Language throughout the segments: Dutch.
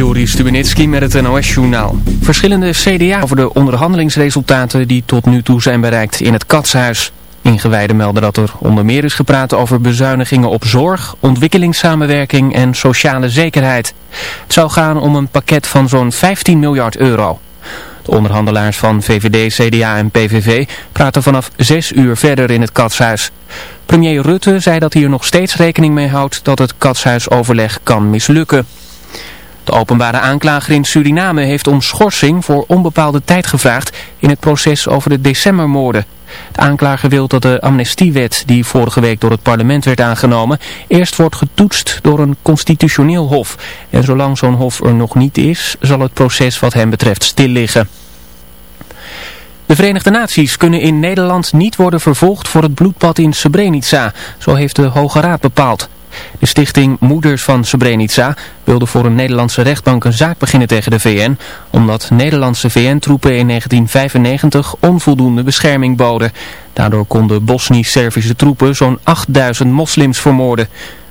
Joris Stubenitski met het NOS-journaal. Verschillende CDA over de onderhandelingsresultaten die tot nu toe zijn bereikt in het Katshuis. Ingewijden melden dat er onder meer is gepraat over bezuinigingen op zorg, ontwikkelingssamenwerking en sociale zekerheid. Het zou gaan om een pakket van zo'n 15 miljard euro. De onderhandelaars van VVD, CDA en PVV praten vanaf 6 uur verder in het Katshuis. Premier Rutte zei dat hij er nog steeds rekening mee houdt dat het Katshuisoverleg kan mislukken. De openbare aanklager in Suriname heeft om schorsing voor onbepaalde tijd gevraagd in het proces over de decembermoorden. De aanklager wil dat de amnestiewet die vorige week door het parlement werd aangenomen eerst wordt getoetst door een constitutioneel hof. En zolang zo'n hof er nog niet is, zal het proces wat hem betreft stil liggen. De Verenigde Naties kunnen in Nederland niet worden vervolgd voor het bloedbad in Srebrenica, zo heeft de Hoge Raad bepaald. De stichting Moeders van Srebrenica wilde voor een Nederlandse rechtbank een zaak beginnen tegen de VN, omdat Nederlandse VN-troepen in 1995 onvoldoende bescherming boden. Daardoor konden Bosnisch-Servische troepen zo'n 8000 moslims vermoorden.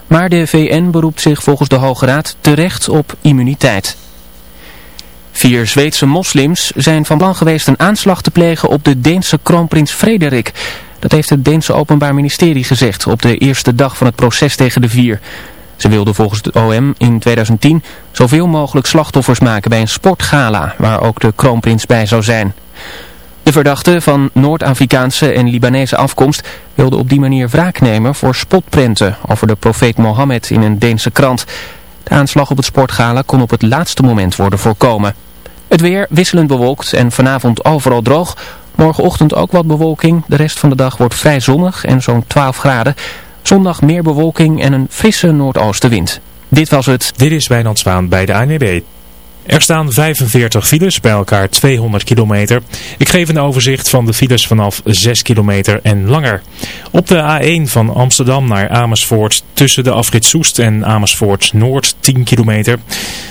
Maar de VN beroept zich volgens de Hoge Raad terecht op immuniteit. Vier Zweedse moslims zijn van plan geweest een aanslag te plegen op de Deense kroonprins Frederik. Dat heeft het Deense Openbaar Ministerie gezegd op de eerste dag van het proces tegen de vier. Ze wilden volgens het OM in 2010 zoveel mogelijk slachtoffers maken bij een sportgala waar ook de kroonprins bij zou zijn. De verdachte van Noord-Afrikaanse en Libanese afkomst wilde op die manier wraak nemen voor spotprenten over de profeet Mohammed in een Deense krant. De aanslag op het sportgala kon op het laatste moment worden voorkomen. Het weer wisselend bewolkt en vanavond overal droog. Morgenochtend ook wat bewolking. De rest van de dag wordt vrij zonnig en zo'n 12 graden. Zondag meer bewolking en een frisse noordoostenwind. Dit was het. Dit is Wijnand Zwaan bij de ANWB. Er staan 45 files, bij elkaar 200 kilometer. Ik geef een overzicht van de files vanaf 6 kilometer en langer. Op de A1 van Amsterdam naar Amersfoort tussen de afrit Soest en Amersfoort Noord 10 kilometer.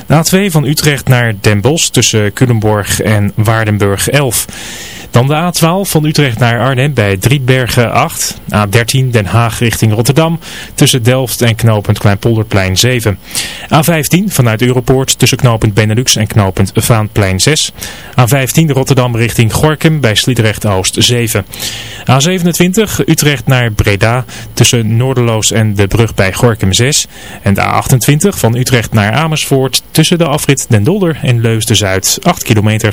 De A2 van Utrecht naar Den Bosch tussen Culemborg en Waardenburg 11 dan de A12 van Utrecht naar Arnhem bij Driebergen 8. A13 Den Haag richting Rotterdam tussen Delft en knooppunt Kleinpolderplein 7. A15 vanuit Europoort tussen knooppunt Benelux en knooppunt Vaanplein 6. A15 Rotterdam richting Gorkum bij Sliedrecht Oost 7. A27 Utrecht naar Breda tussen Noorderloos en de brug bij Gorkum 6. En de A28 van Utrecht naar Amersfoort tussen de afrit Den Dolder en Leusden-Zuid 8 kilometer.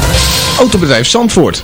Autobedrijf Zandvoort,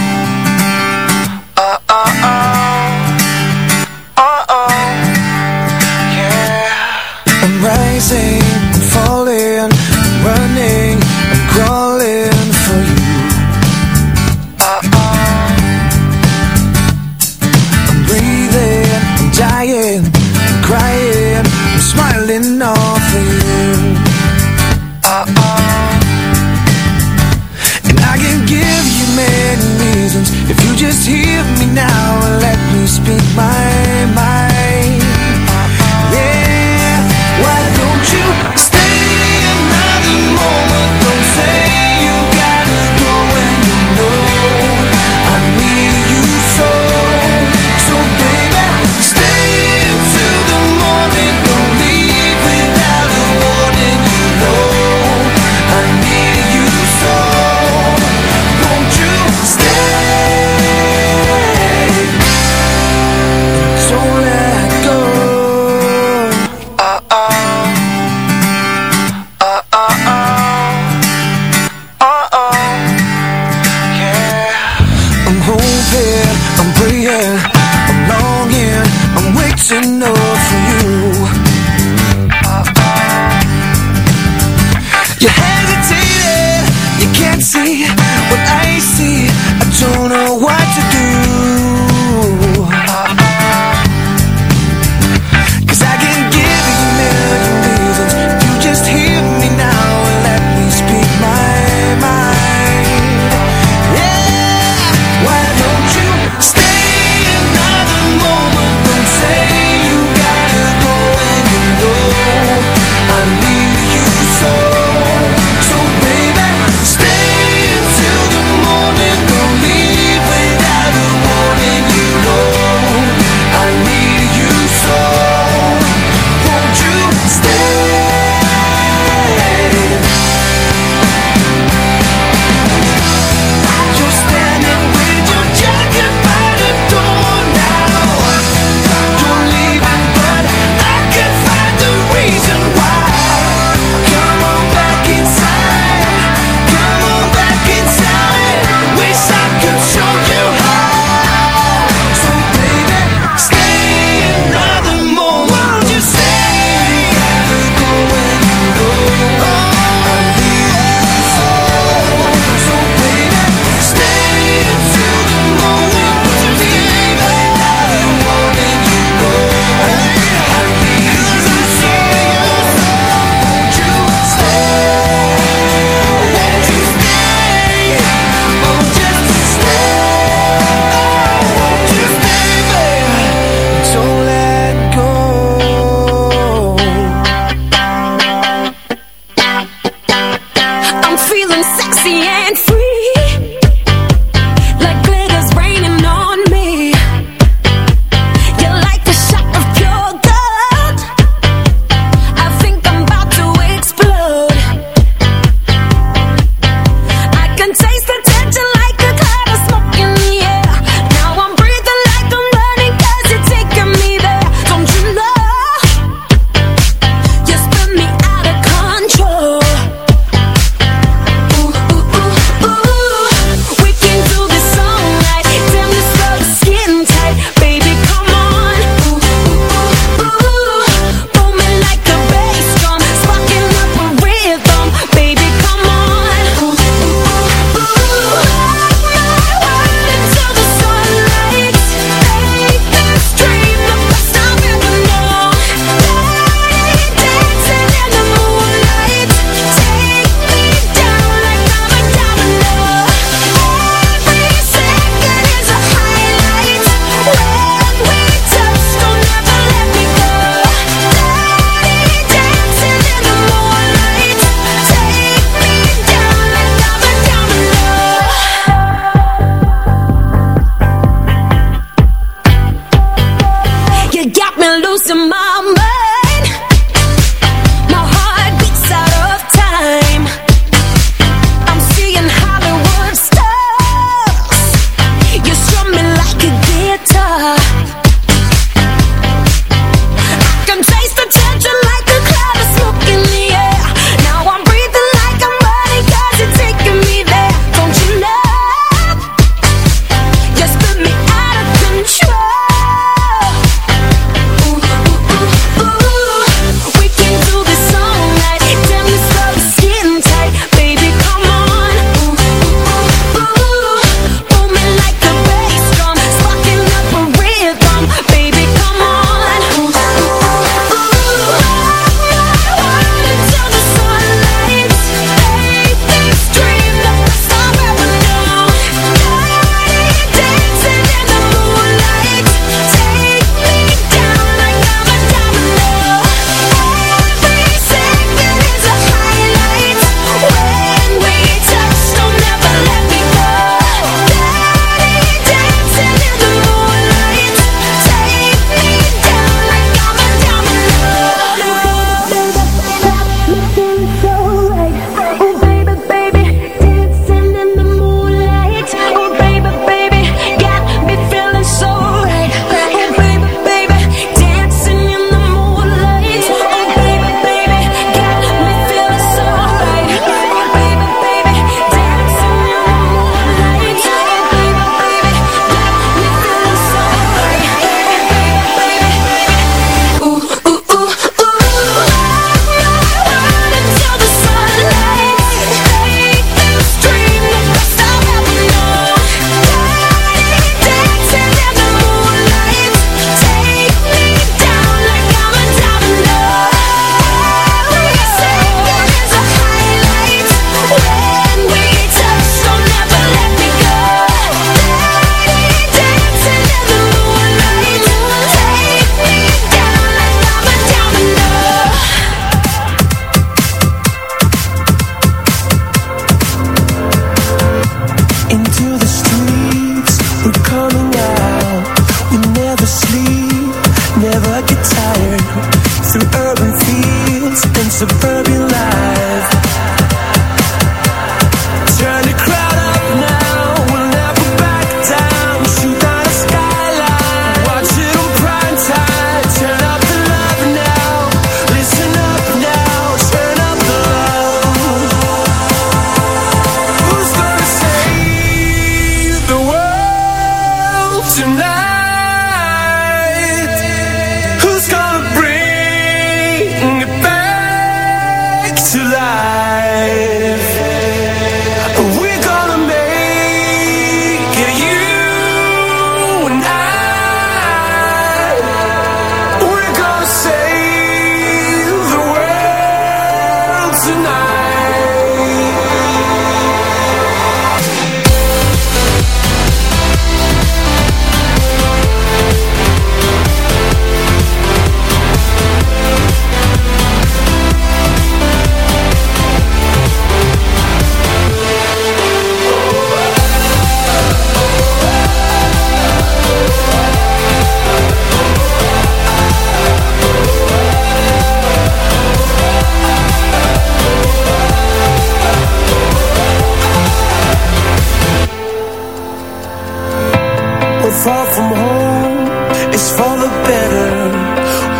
we're far from home. It's for the better.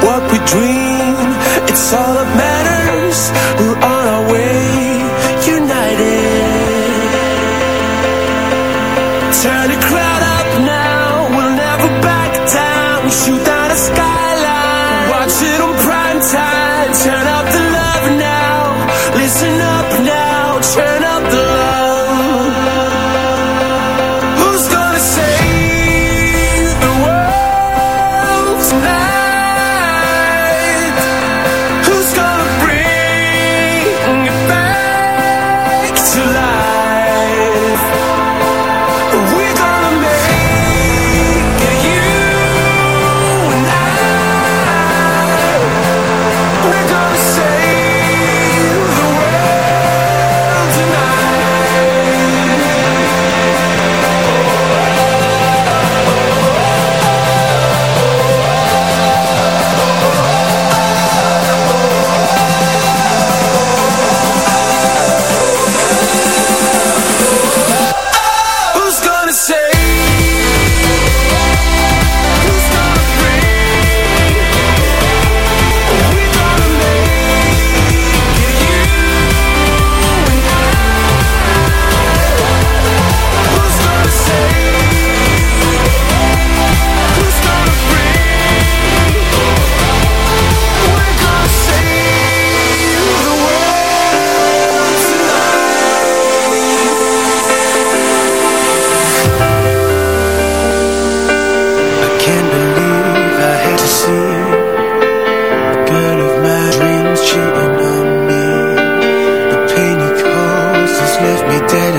What we dream It's all that matters. We're on our way.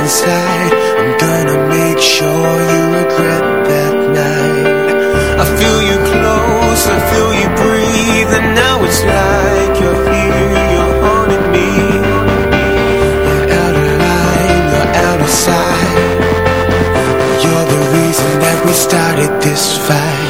inside. I'm gonna make sure you regret that night. I feel you close, I feel you breathe And now it's like you're here, you're haunting me. You're out of line, you're out of sight. You're the reason that we started this fight.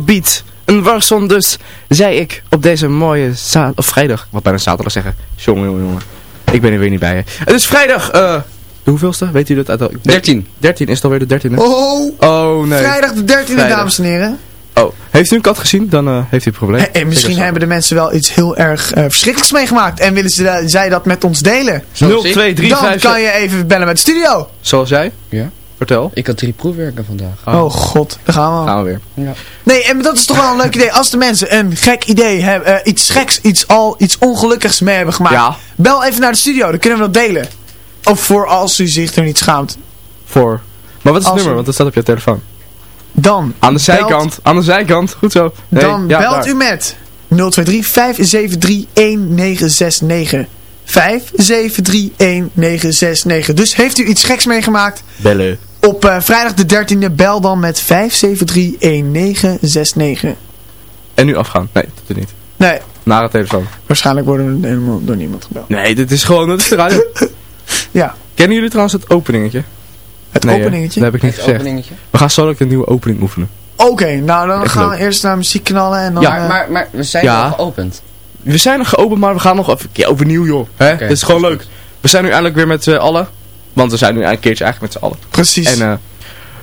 Oorlogsgebied. Een warson dus, zei ik op deze mooie of vrijdag. Wat bijna zaterdag zeggen. Jongen, jongen, jongen. Ik ben er weer niet bij. Hè. Het is vrijdag, eh, de hoeveelste? Weet u dat? Uit, 13. 13 is het alweer de 13e. Oh, Oh nee. vrijdag de 13e, Vrijdag. dames en heren. Oh, heeft u een kat gezien? Dan eh, heeft u een probleem. En, en misschien Zeker hebben de mensen wel iets heel erg eh, verschrikkelijks meegemaakt. En willen ze, da- zij dat met ons delen. zo. 0, 2, 3, Dan 5, kan je even bellen met de studio. Zoals jij? Ja. Vertel. Ik had drie proefwerken vandaag. Oh, god, daar gaan we al. Gaan we weer. Nee, en dat is toch wel een leuk idee. Als de mensen een gek idee hebben, eh, iets geks, iets, al, iets ongelukkigs mee hebben gemaakt. Ja. Bel even naar de studio, dan kunnen we dat delen. Of voor als u zich er niet schaamt. Voor. Maar wat is het Als nummer? Want dat staat op je telefoon. Dan Aan de belt- zijkant. Aan de zijkant. Goed zo. Nee, dan ja, belt daar. u met 023 573 1969. 573 1969. Dus heeft u iets geks meegemaakt Bellen. Op eh, vrijdag de 13e, bel dan met 573 1969. En nu afgaan. Nee, dat doet niet. Nee, Naar de telefoon. waarschijnlijk worden we helemaal door niemand gebeld. Nee, dit is gewoon... Dat is de radio. Ja, Kennen jullie trouwens het openingetje? het Nee, openingetje. Dat heb ik niet gezegd. openingetje. We gaan zo ook een nieuwe opening oefenen. Oké, nou dan Echt gaan leuk. we eerst naar muziek knallen en dan... Ja, eh, Maar, maar we zijn Ja. al geopend. We zijn nog geopend, maar we gaan nog even een keer overnieuw, joh. Hè? Oké, Dit is gewoon leuk. is We zijn nu eindelijk weer met z'n allen. Want we zijn nu een keertje eigenlijk met z'n allen. precies. En eh,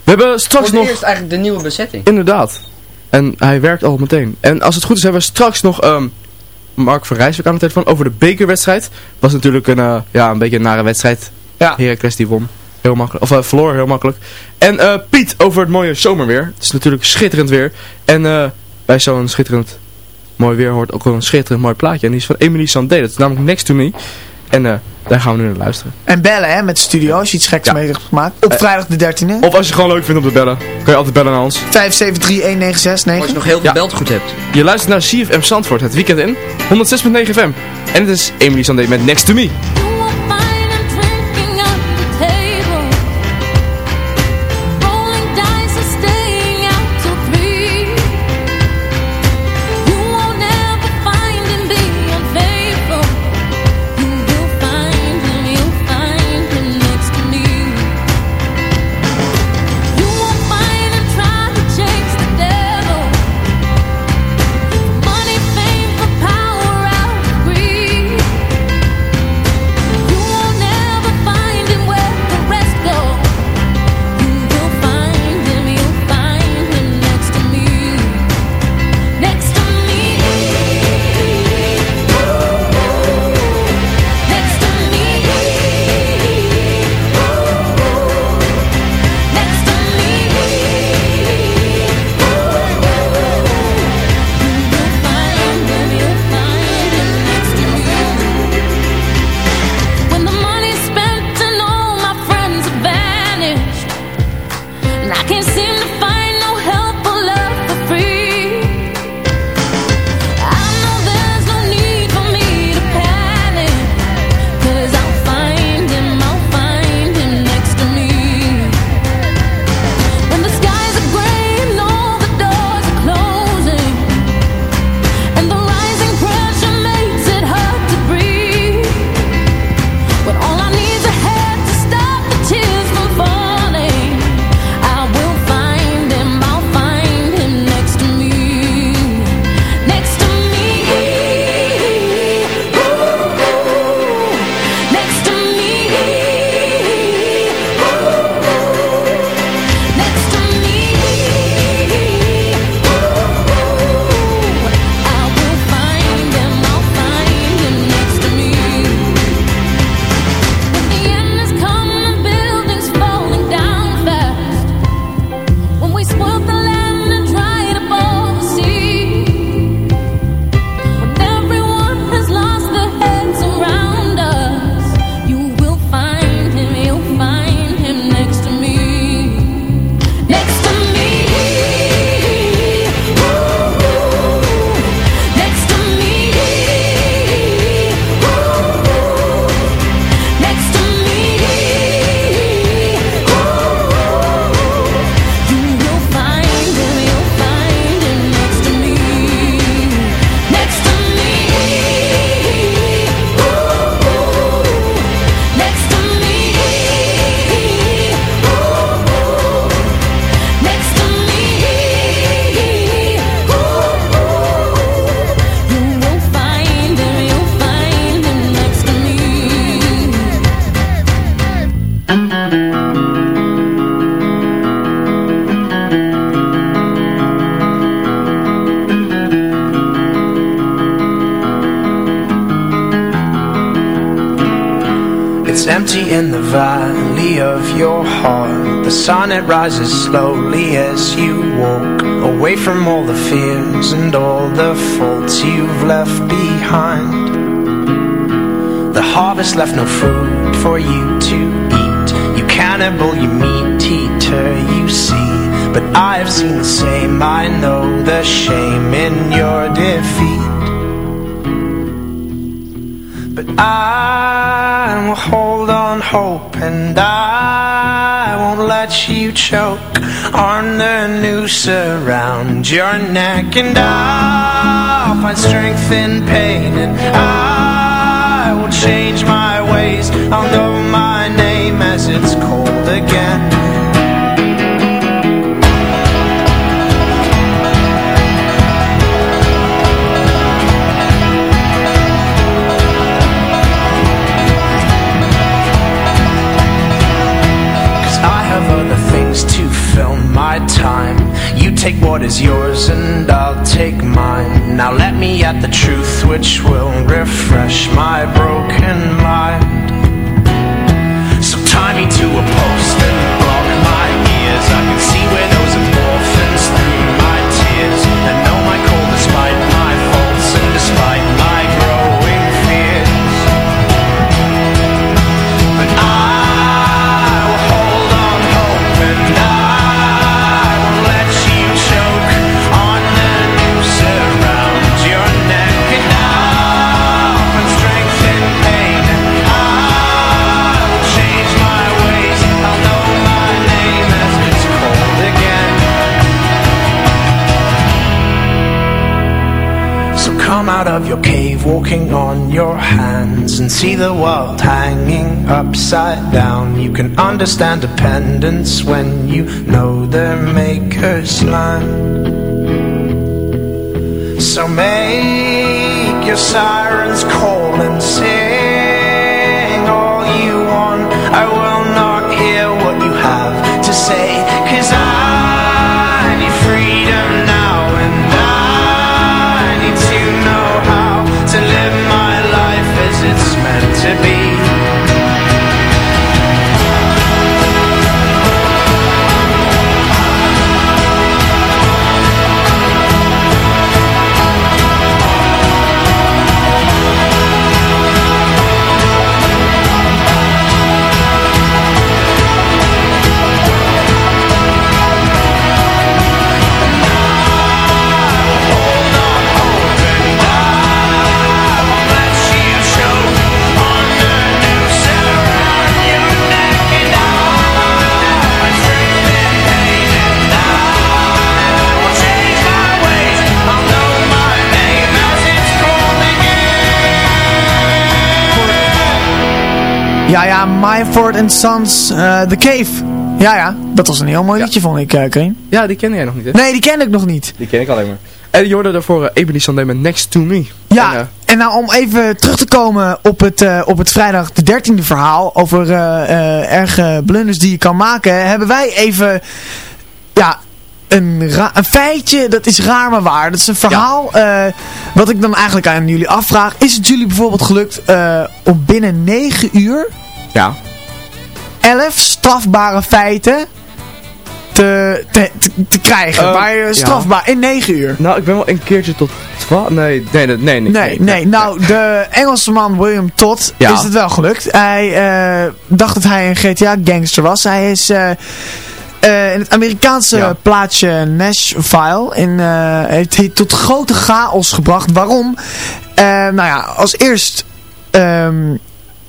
we hebben straks Voor het nog... eerst eigenlijk de nieuwe bezetting. Inderdaad. En hij werkt al meteen. En als het goed is hebben we straks nog ehm, Mark van Rijswijk aan de telefoon over de bekerwedstrijd. Was natuurlijk een, eh, ja, een beetje een nare wedstrijd. Ja. Heracles die won. Heel makkelijk. Of eh, verloor heel makkelijk. En eh, Piet over het mooie zomerweer. Het is natuurlijk schitterend weer. En eh, bij zo'n schitterend mooi weer hoort ook wel een schitterend mooi plaatje. En die is van Emily Sandé. Dat is namelijk Next to Me. En eh, daar gaan we nu naar luisteren. En bellen hè, met de studio als je iets geks Ja. mee hebt gemaakt. Op Eh, vrijdag de 13e. Of als je het gewoon leuk vindt om te bellen. Kan je altijd bellen naar ons. 573 1969. Als je nog heel veel Ja. beltgoed hebt. Je luistert naar CFM Zandvoort het weekend in. 106.9 FM. En het is Emily Sandé met Next to Me. It rises slowly as you walk away from all the fears and all the faults you've left behind. The harvest left no food for you to eat. You cannibal, you meat eater, you see. But I have seen the same. I know the shame in your defeat. But I will hold on hope and I choke on the noose around your neck. And I'll find strength in pain and I will change my ways. I'll know my name as it's cold again take what is yours and I'll take mine. Now let me at the truth which will refresh my broken mind. So tie me to a post and block my ears. I can see where those out of your cave walking on your hands and see the world hanging upside down. You can understand dependence when you know their maker's land. So make your sirens call and sing Ja, ja, Myford and Sons, eh, The Cave. Ja, ja, dat was een heel mooi liedje, vond ik, uh. Ja, die ken jij nog niet, hè? Nee, die ken ik nog niet. Die ken ik alleen maar. En je hoorde daarvoor uh, Sandé met Next to Me. Ja, En, en nou om even terug te komen op het, eh, op het vrijdag de 13e verhaal over eh, eh, erge blunders die je kan maken, hebben wij even, ja, een, een feitje, dat is raar maar waar. Dat is een verhaal, eh, wat ik dan eigenlijk aan jullie afvraag. Is het jullie bijvoorbeeld gelukt eh, om binnen 9 uur ja. 11 strafbare feiten te, te, te, te krijgen? Eh, waar je ja. strafbaar in 9 uur. Nou, ik ben wel een keertje tot 12. Nee, nee, nee, nee. Nee, nee. Nou, de Engelse man William Todd Ja. is het wel gelukt. Hij eh, dacht dat hij een GTA-gangster was. Hij is eh, eh, in het Amerikaanse Ja. plaatsje Nashville in, eh, heeft hij tot grote chaos gebracht. Waarom? Eh, nou ja, als eerst... ehm,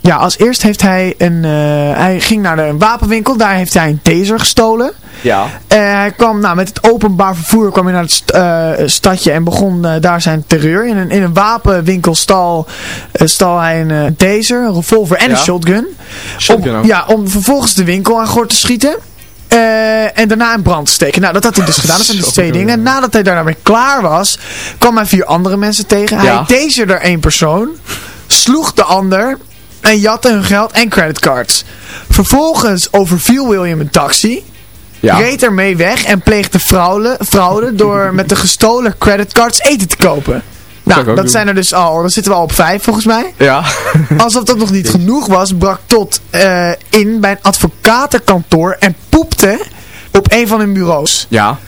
ja, als eerst heeft hij een... eh, hij ging naar de wapenwinkel. Daar heeft hij een taser gestolen. Ja. Eh, hij kwam nou, met het openbaar vervoer kwam hij naar het st- eh, stadje en begon daar zijn terreur. In een, in een wapenwinkel stal, stal hij een taser, een revolver en Ja. een shotgun. Shotgun om, ja, om vervolgens de winkel aan gort te schieten. En daarna in brand te steken. Nou, dat had hij dus gedaan. Dat zijn dus twee dingen. Nadat hij daarna weer klaar was, kwam hij vier andere mensen tegen. Hij taserde er één persoon, sloeg de ander en jatte hun geld en creditcards. Vervolgens overviel William een taxi. Ja. Reed ermee weg en pleegde fraude, fraude door met de gestolen creditcards eten te kopen. Nou, dat zijn er dus al, dan zitten we al op vijf volgens mij. Ja. Alsof dat nog niet genoeg was, brak Tot eh, in bij een advocatenkantoor en poepte op een van hun bureaus. Ja.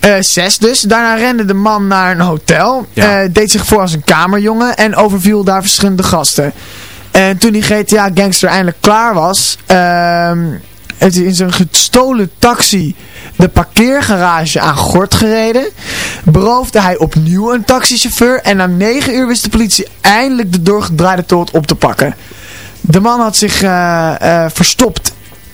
Eh, zes dus. Daarna rende de man naar een hotel. Ja. eh, deed zich voor als een kamerjongen. En overviel daar verschillende gasten. En toen die GTA gangster eindelijk klaar was. ehm, heeft hij in zijn gestolen taxi de parkeergarage aan Gort gereden. Beroofde hij opnieuw een taxichauffeur. En na negen uur wist de politie eindelijk de doorgedraaide toot op te pakken. De man had zich eh, eh, verstopt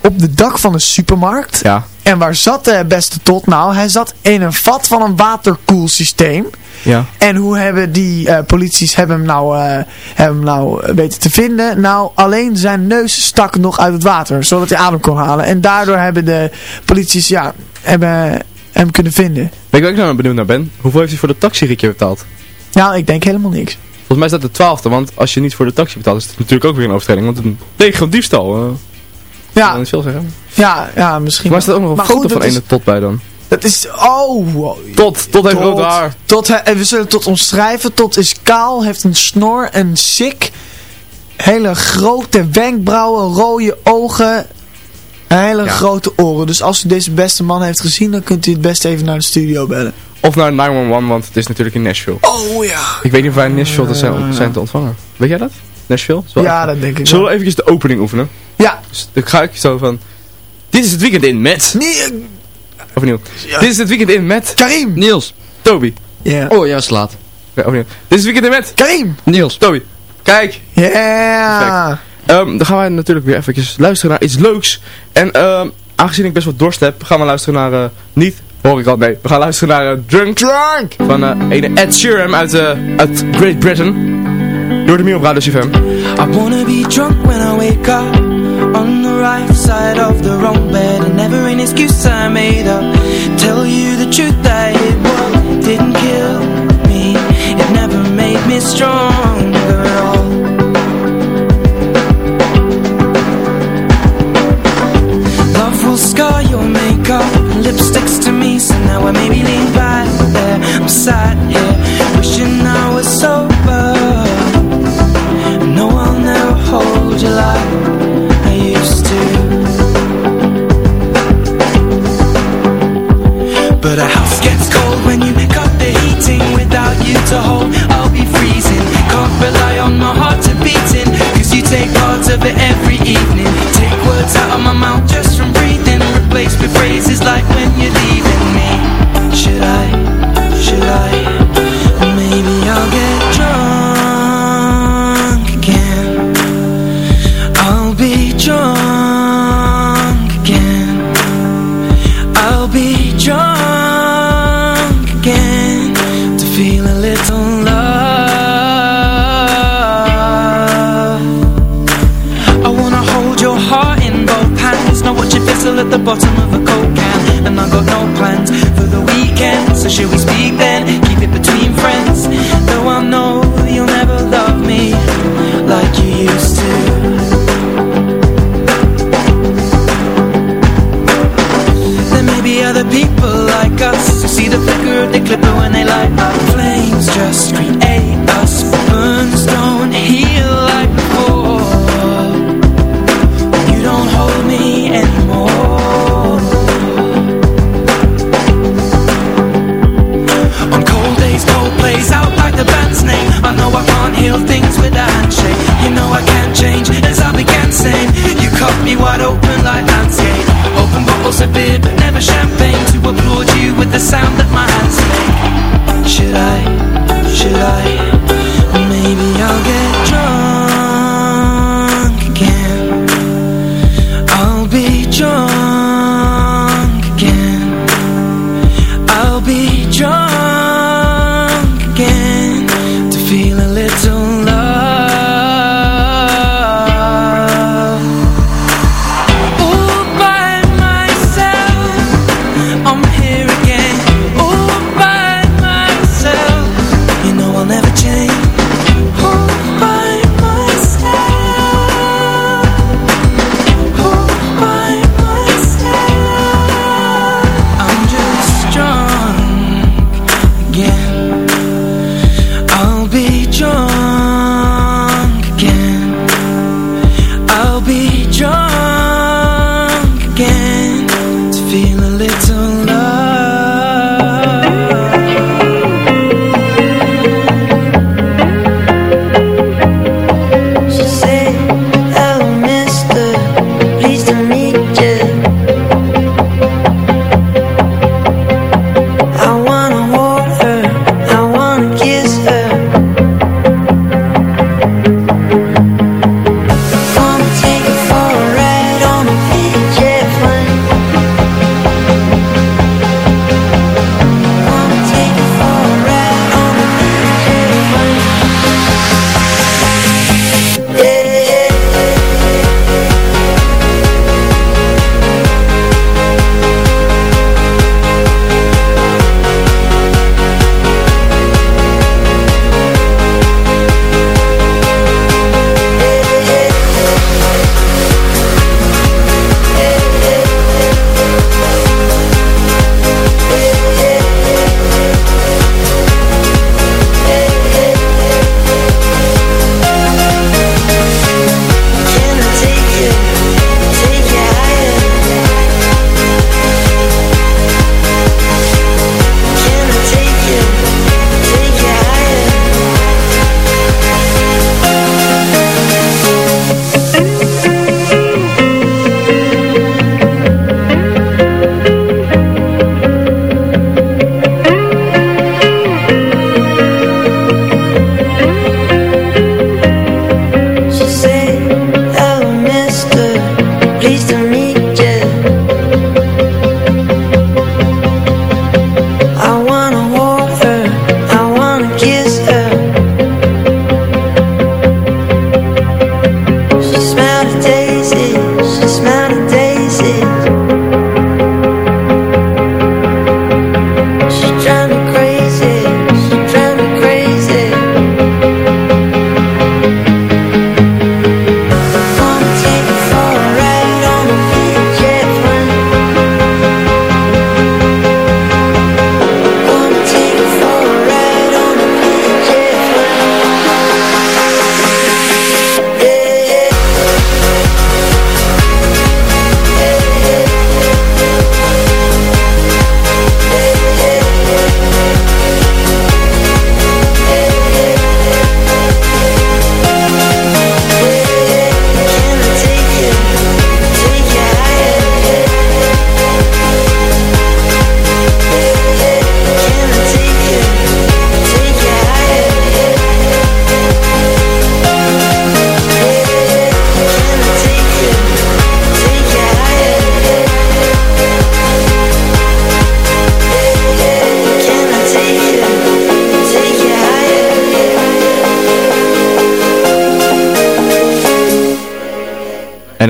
op de dak van een supermarkt. Ja. En waar zat de beste tot nou? Hij zat in een vat van een waterkoelsysteem. Ja. En hoe hebben die eh, polities hebben hem, nou, eh, hebben hem nou weten te vinden? Nou, alleen zijn neus stak nog uit het water, zodat hij adem kon halen. En daardoor hebben de polities, ja, hebben hem kunnen vinden. Weet je waar ik nou benieuwd naar ben? Hoeveel heeft hij voor de taxiritje betaald? Nou, ik denk helemaal niks. Volgens mij staat het twaalfde, want als je niet voor de taxi betaalt, is het natuurlijk ook weer een overtreding. Want een tegen diefstal. eh Ja. veel zeggen. Ja, ja, misschien. Maar er staat ook nog een Maar foto goed, van dat is- ene tot bij dan. Dat is, oh, Tot, tot heeft rood haar. Tot, hij- en we zullen tot omschrijven. Tot is kaal, heeft een snor, een sik. Hele grote wenkbrauwen, rode ogen. en Hele Ja. grote oren. Dus als u deze beste man heeft gezien, dan kunt u het best even naar de studio bellen. Of naar 911, want het is natuurlijk in Nashville. Oh ja. Ik weet niet of wij in Nashville zijn, zijn te ontvangen. Weet jij dat? Nashville? Is Ja, dat denk ik Zullen we eventjes de opening oefenen? Ja. Dus dan ga ik zo van... Dit is het weekend in met... Nee, Overnieuw. Dit is het weekend in met... Karim. Niels. Toby. Ja. Oh, ja, slaat. Ja, overnieuw. Dit is het weekend in met... Karim. Niels. Toby. Kijk. Ja. Ehm, dan gaan wij natuurlijk weer eventjes luisteren naar iets leuks. En ehm, aangezien ik best wat dorst heb, gaan we luisteren naar... eh, niet, hoor ik al, nee. We gaan luisteren naar eh, Drunk Drunk. van eh ene Ed Sheeran uit, eh, uit Great Britain. Door de Mio op Radio CFM. I wanna be drunk when I wake up On the right side of the wrong bed. And never an excuse I made up. Tell you the truth that it what didn't kill me. It never made me stronger. At all Love will scar your makeup. Lipsticks to me So now I maybe lean back there. I'm sat here Wishing I was sober. No, I'll never hold you like it every evening. Take words out of my mouth just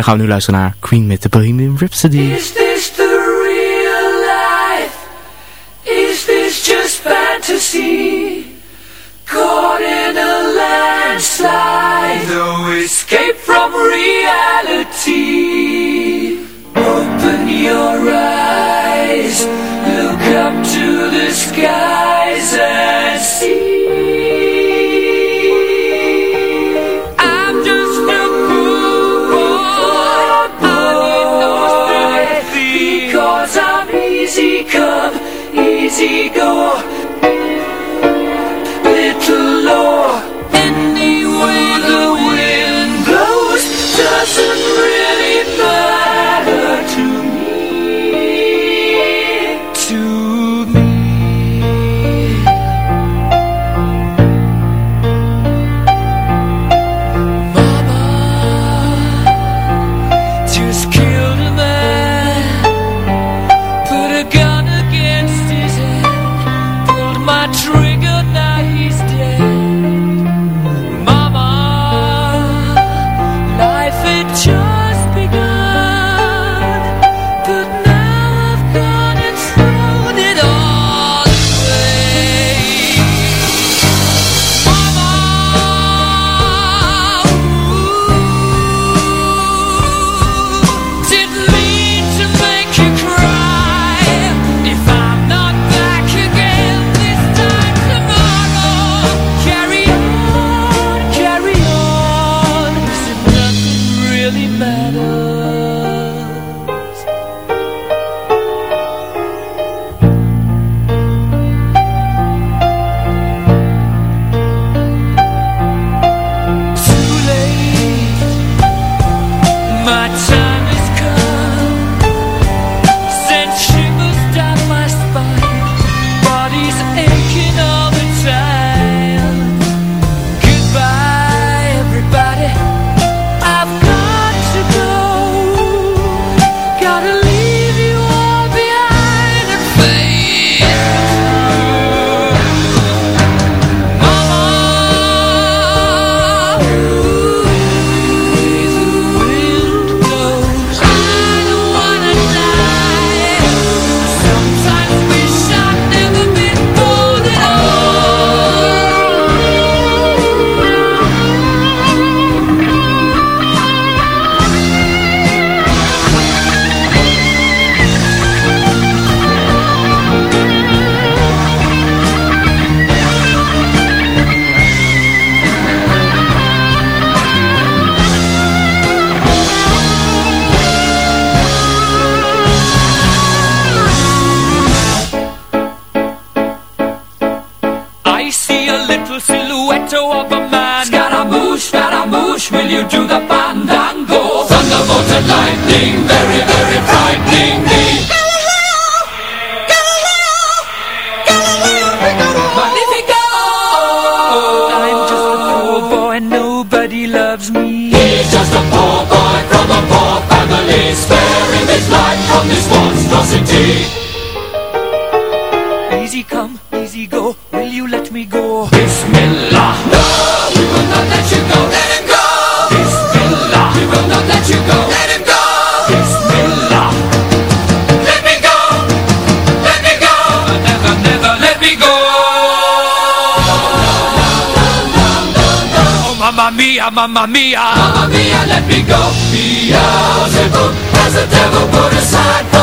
gaan we nu luisteren naar Queen met de Bohemian Rhapsody. See. mamma mia. Mamma mia, let me go. He has and boom As the devil put aside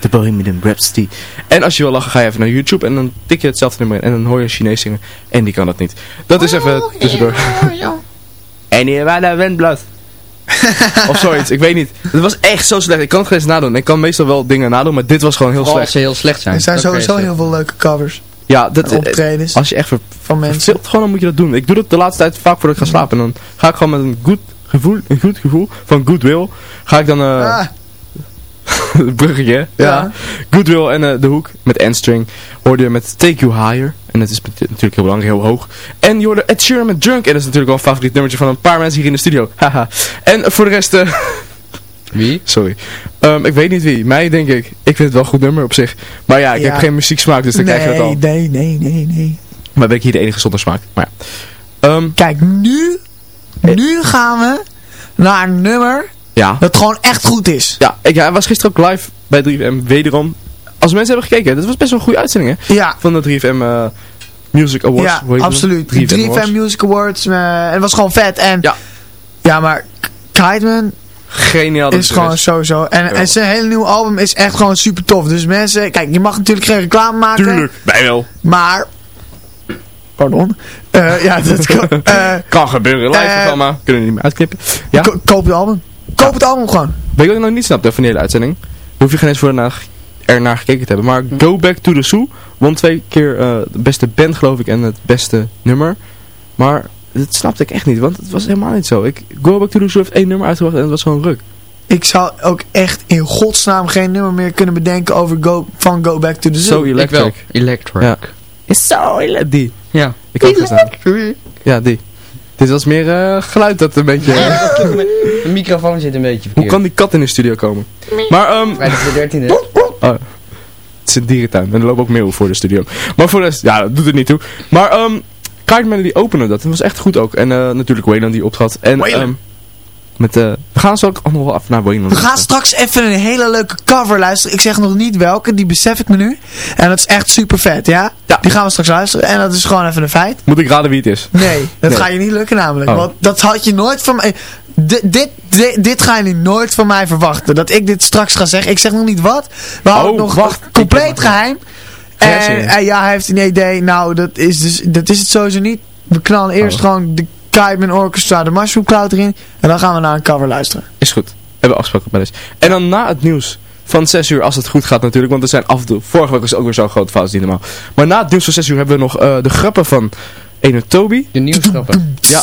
The Bohemian Rhapsody. En als je wil lachen, ga je even naar YouTube en dan tik je hetzelfde nummer in en dan hoor je een Chinees zingen. En die kan dat niet. Dat is even tussendoor. En hier waar de wind blaast. of zoiets, ik weet niet. Het was echt zo slecht. Ik kan het geen eens nadoen. Ik kan meestal wel dingen nadoen, maar dit was gewoon heel als slecht. ze heel slecht zijn. Er zijn sowieso heel veel leuke covers Ja, dat, optredens als je echt ver, van mensen. verveelt gewoon, dan moet je dat doen. Ik doe dat de laatste tijd vaak voordat ik ga slapen. En dan ga ik gewoon met een goed gevoel, een goed gevoel van goodwill, ga ik dan... eh Ah, bruggetje, ja. Goodwill en eh, de hoek met N-string hoorde je met Take You Higher. En dat is natuurlijk heel belangrijk, heel hoog. En je hoorde Ed Sheeran met Drunk. En dat is natuurlijk wel een favoriet nummertje van een paar mensen hier in de studio. Haha. en voor de rest... eh, Wie? sorry. Ehm, ik weet niet wie. Mij denk ik. Ik vind het wel een goed nummer op zich. Maar ja, ik Ja. heb geen muzieksmaak, dus dan krijg je dat al. nee, nee, nee, nee, nee. Maar ben ik hier de enige zonder smaak. Maar ja. Ehm, Kijk, nu, nu gaan we naar een nummer ja. dat gewoon echt goed is. Ja, ik ja, hij was gisteren ook live bij 3FM. Wederom. Als mensen hebben gekeken, dat was best wel een goede uitzending hè. Ja, Van de 3FM eh, Music Awards. ja het absoluut. dan? 3FM 3FM Awards. Music Awards, eh, het was gewoon vet. En, Ja. ja, maar Kiteman Geniaal. is het gewoon sowieso. En, Ja. en zijn hele nieuwe album is echt gewoon super tof. Dus mensen, kijk, je mag natuurlijk geen reclame maken. Tuurlijk, wij wel. Maar, pardon. Eh, ja, dat kan. eh, Kan gebeuren. Live programma. Kunnen we niet meer uitknippen. Ja. ko- koop het album. Koop het album gewoon. Weet je wat ik nog niet snapte van die hele uitzending? Hoef je geen eens voor naar, ernaar gekeken te hebben. Maar Hm. Go Back to the Zoo won twee keer eh, de beste band geloof ik en het beste nummer. Maar dat snapte ik echt niet, want het was helemaal niet zo. Ik, Go Back to the Zoo heeft één nummer uitgebracht en het was gewoon ruk. Ik zou ook echt in godsnaam geen nummer meer kunnen bedenken over go, van Go Back to the Zoo. So Ik wel. Electric. Electric. Ja. Is zo electric. Die. Ja. Ik gestaan. Ja, die. Dit was meer eh, geluid dat een beetje... De microfoon zit een beetje Hoe verkeerd. kan die kat in de studio komen? Maar ehm Vrijdag de 13e. Oh, het is een dierentuin. En er lopen ook meeuwen voor de studio. Maar voor de rest, ja, dat doet er niet toe. Maar, ehm Cardman die opende dat. Dat was echt goed ook. En eh, natuurlijk Wayland die optrad. En, ehm met, eh we gaan zo ook nog wel af naar Wayland. We gaan straks even een hele leuke cover luisteren. Ik zeg nog niet welke, die besef ik me nu. En dat is echt super vet, ja? Ja. Die gaan we straks luisteren. En dat is gewoon even een feit. Moet ik raden wie het is? Nee, dat Nee. ga je niet lukken namelijk. Oh. Want dat had je nooit van mij... Dit, dit, dit, dit ga je nooit van mij verwachten. Dat ik dit straks ga zeggen. Ik zeg nog niet wat. We houden Oh, nog wacht. compleet geheim. En, en ja, hij heeft een idee. Nou, dat is, dus, dat is het sowieso niet. We knallen eerst Oh. gewoon de Kiteman Orchestra, de Mushroom Cloud erin. En dan gaan we naar een cover luisteren. Is goed. Hebben we afgesproken bij deze. En dan na het nieuws van 6 uur, als het goed gaat natuurlijk. Want er zijn af en toe, vorige week was ook weer zo'n grote fout, niet normaal. Maar na het nieuws van 6 uur hebben we nog eh, de grappen van ene Toby. De nieuwe grappen. Ja.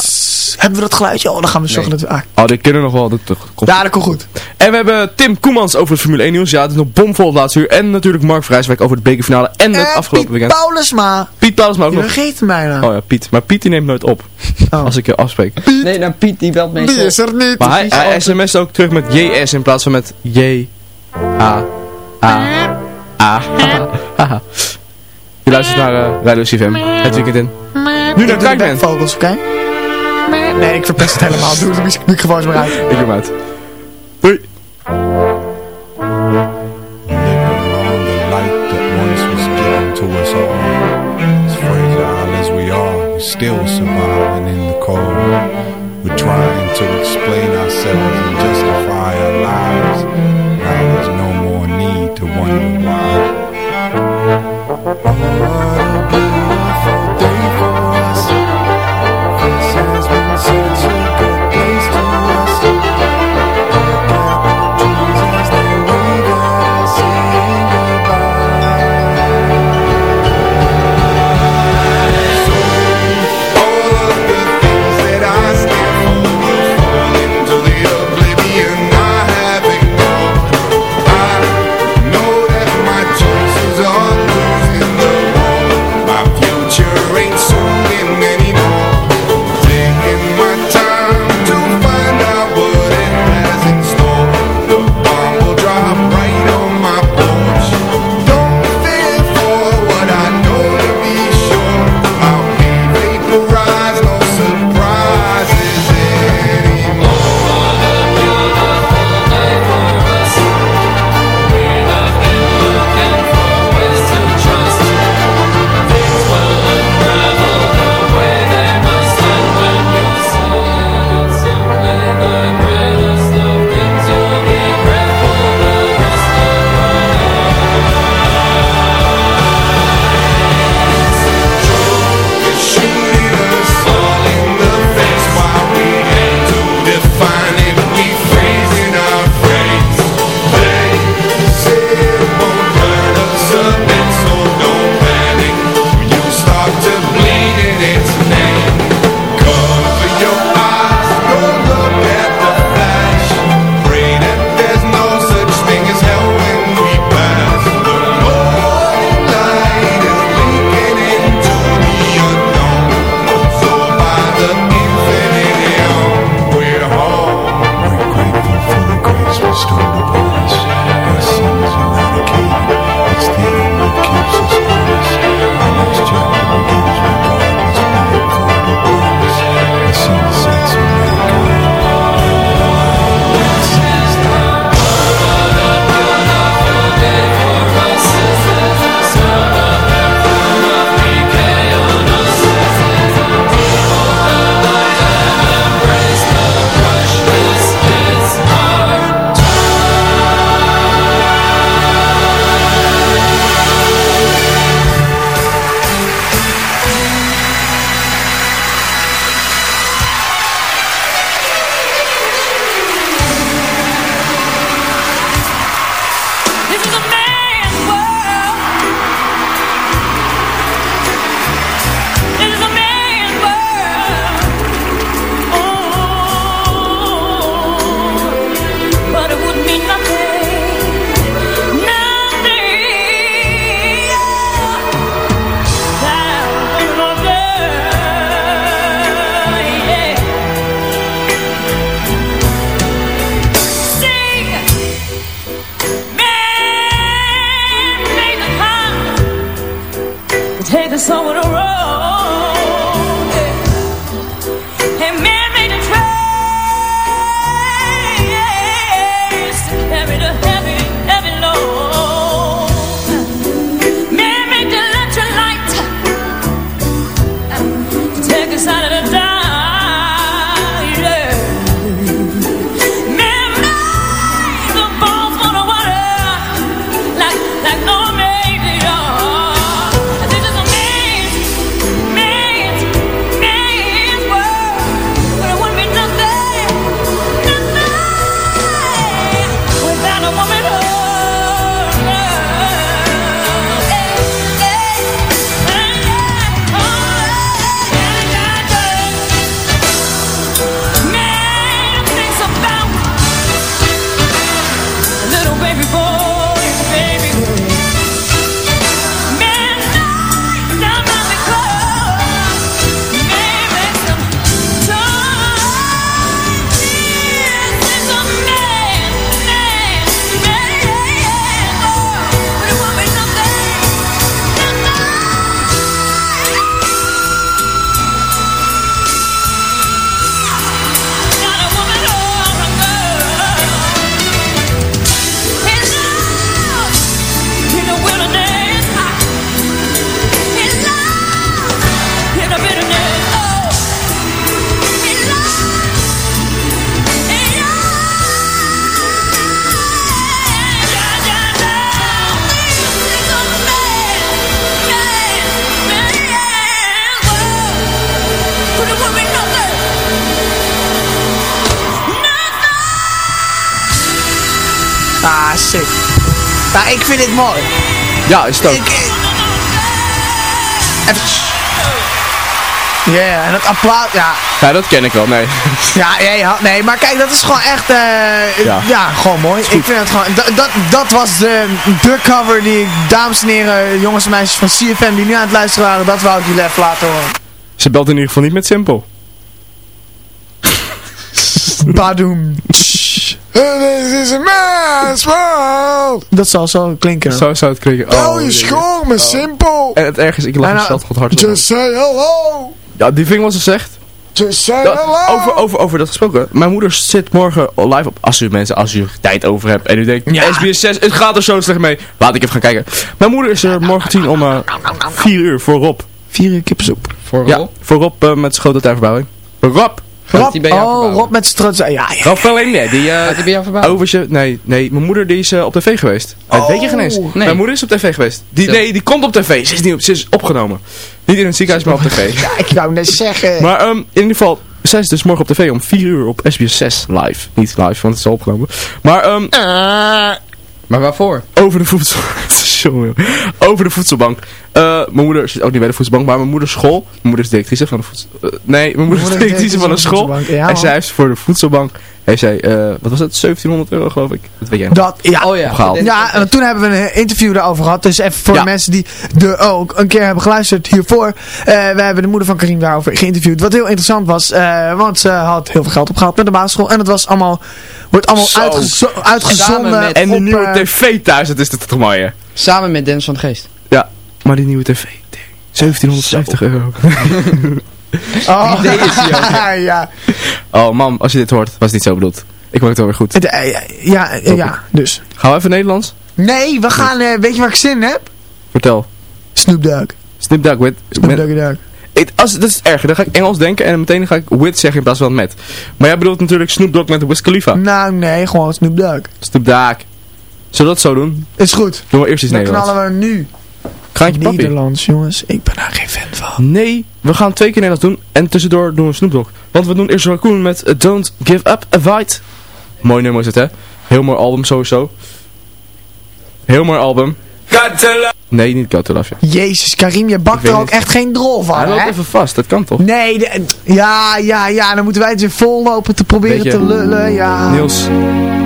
Hebben we dat geluidje? Oh, dan gaan we zorgen Nee. dat we... Ah, Oh, die kunnen nog wel. Dat, dat komt ja, dat komt goed. En we hebben Tim Koemans over het Formule 1 nieuws. Ja, het is nog bomvol het laatste uur. En natuurlijk Mark Vrijswijk over de bekerfinale en het Eh, afgelopen Piet weekend. Paulusma. Piet Paulus maar ook Je nog. vergeet hem bijna. Oh ja, Piet. Maar Piet die neemt nooit op. Oh. Als ik je afspreek. Nee, nou Piet die belt Die meestal. is er niet. Maar hij, hij sms ook terug met JS in plaats van met J, A, A, A, haha. Je luistert naar uh, Radio CFM. Het weekend in. Nu naar Kiteman. vogels, oké? Nee, ik verpest het helemaal. Doe de microfoons maar uit. Ik doe hem uit. Doei. the light that once was given to us all. As fragile as we are, we're still surviving in the cold. We're trying to explain ourselves and justify our lives. Ja, is het ook. Ja, en dat applaus, ja. Ja, dat ken ik wel, nee. Ja, ja, ja, nee, maar kijk, dat is gewoon echt, eh, Ja. ja. gewoon mooi. Ik vind het gewoon, dat, dat, dat was de, de cover die ik, dames en heren, jongens en meisjes van CFM die nu aan het luisteren waren, dat wou ik jullie even laten horen. Ze belt in ieder geval niet met Simpel. Badoem. This is a man's world. Dat zal zo klinken. Zo zou het klinken. Bel je school met Oh. simpel. En het ergste is, ik lach En, uh, mezelf God hard. Just say hello. Ja, die ving was gezegd. Just say Dat- hello. over, over, over dat gesproken. Mijn moeder zit morgen live op. Als u mensen, als u tijd over hebt en u denkt, Ja. SBS 6, het gaat er zo slecht mee. Laat ik even gaan kijken. Mijn moeder is er morgen tien om eh 4 uur voor Rob. Vier uur kippensoep. Voor Ja, Rob? voor Rob eh, met schoten tuinverbouwing. Rob! Rob, die bij jou oh, verbouwen? Rob met strots. Ja, ja. Rob van die Gaat eh hij bij jou verbouwen? overtje, nee, nee, mijn moeder die is eh, op tv geweest. Dat weet je geen eens. Oh. Nee. Mijn moeder is op tv geweest. Die, nee, die komt op tv. Ze is, niet op, ze is opgenomen. Niet in het ziekenhuis, maar op tv. Ja, ik wou net zeggen. Maar ehm, in ieder geval, zij is dus morgen op tv om 4 uur op SBS 6 live. Niet live, want het is al opgenomen. Maar ehm, Maar waarvoor? over de voedsel... Jongen, over de voedselbank. Eh, mijn moeder zit ook niet bij de voedselbank, maar mijn moeders school... Mijn moeder is directrice van de voedsel... eh, nee, mijn moeder is moeder is directrice van een de school. voedselbank, ja, en zij heeft voor de voedselbank... Heeft zij, eh, wat was het? 1700 euro geloof ik. Dat weet jij nog. Dat, ja. Oh ja. Opgehaald. Ja, en toen hebben we een interview daarover gehad. Dus even voor Ja. de mensen die de ook een keer hebben geluisterd hiervoor. eh we hebben de moeder van Karim daarover geïnterviewd. Wat heel interessant was. eh, want ze had heel veel geld opgehaald met de basisschool. En het was allemaal, wordt allemaal Zo. uitgezo uitgezonden. En op, nieuwe tv thuis, dat is het toch mooi hè? Samen met Dennis van de Geest. Ja, maar die nieuwe tv... 1750 euro. Oh, ook, ja. Oh mam, als je dit hoort, was het niet zo bedoeld. Ik maak het wel weer goed. Eh, ja, ja, ja, dus. Gaan we even Nederlands? Nee, we gaan, eh, weet je waar ik zin in heb? Vertel. Snoop Dogg. Snip Dogg with... Snoop Doggy Dogg. Ik, als, dat is het erger. Dan ga ik Engels denken en meteen ga ik with zeggen in plaats van met. Maar jij bedoelt natuurlijk Snoop Dogg met Wiz Khalifa. Nou, nee, gewoon Snoop Dogg. Snoop Dogg. Zullen we dat zo doen? Is goed. Doen we eerst iets Dan Nederlands. knallen we nu. Kraantje papi. Nederlands, jongens. Ik ben daar geen fan van. Nee, we gaan twee keer Nederlands doen en tussendoor doen we Snoop Dogg. Want we doen eerst Raccoon met Don't Give Up a Fight. Mooi nummer is het hè. Heel mooi album sowieso. Heel mooi album. Got to love. Nee, niet You. Jezus, Karim, je bakt er ook echt geen drol van, Hij loopt hè? even vast, dat kan toch? Nee, de- ja, ja, ja, dan moeten wij het weer vol lopen te proberen te lullen, ja. Niels,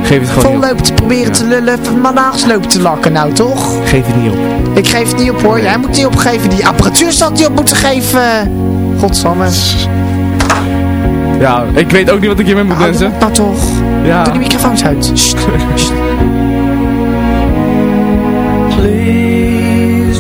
geef het gewoon Vol niet op. lopen te proberen Ja. te lullen, nagels lopen te lakken nou, toch? Geef het niet op. Ik geef het niet op hoor, jij moet niet opgeven. Die apparatuur zal die op moeten geven. Godsamme. Ja, ik weet ook niet wat ik hiermee moet Nou, doe dansen. het nou toch. Ja. Doe die microfoons uit. Sst,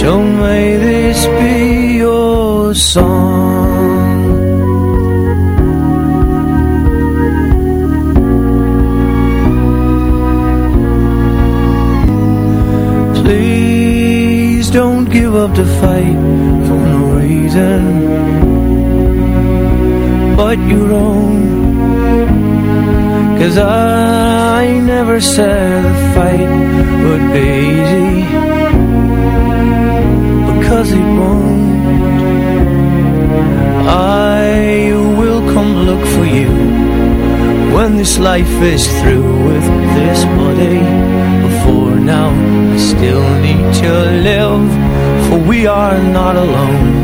So may this be your song. Please don't give up the fight for no reason but your own. Cause I never said the fight would be easy Because it won't I will come look for you When this life is through with this body. Before now I still need to live For we are not alone.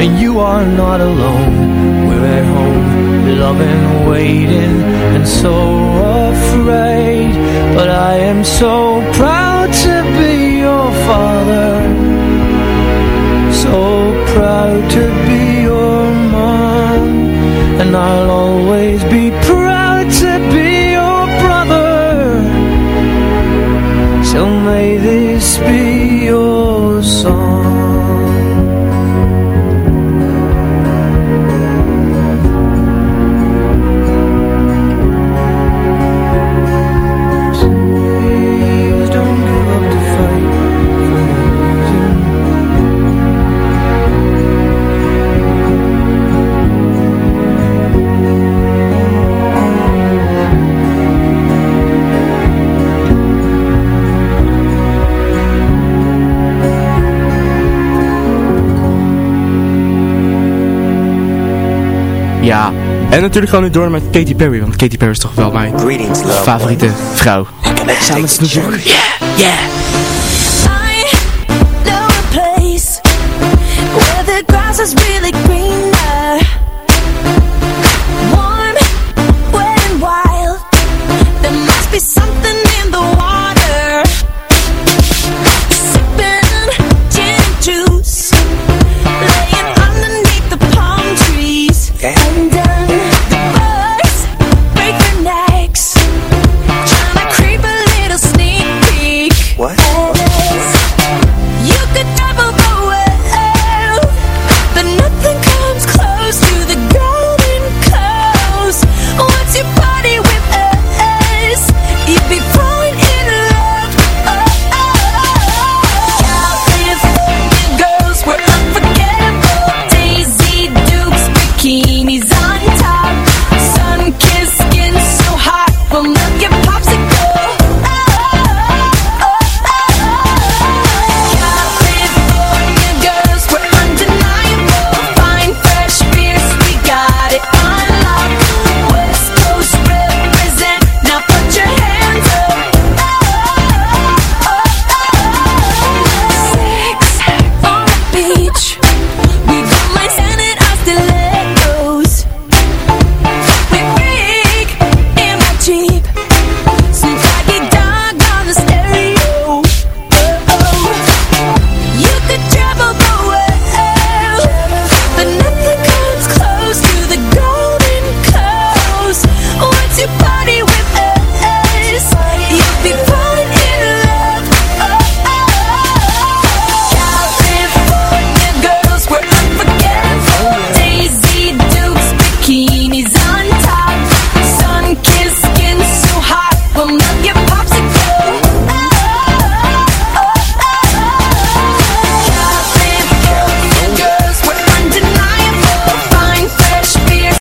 And you are not alone. We're at home loving, waiting, and so afraid. But I am so proud to be your father, so proud to be your mom, and I'll always be proud to be En natuurlijk gaan we nu door met Katy Perry, want Katy Perry is toch wel mijn favoriete vrouw. Samen Snoop. Yeah, yeah.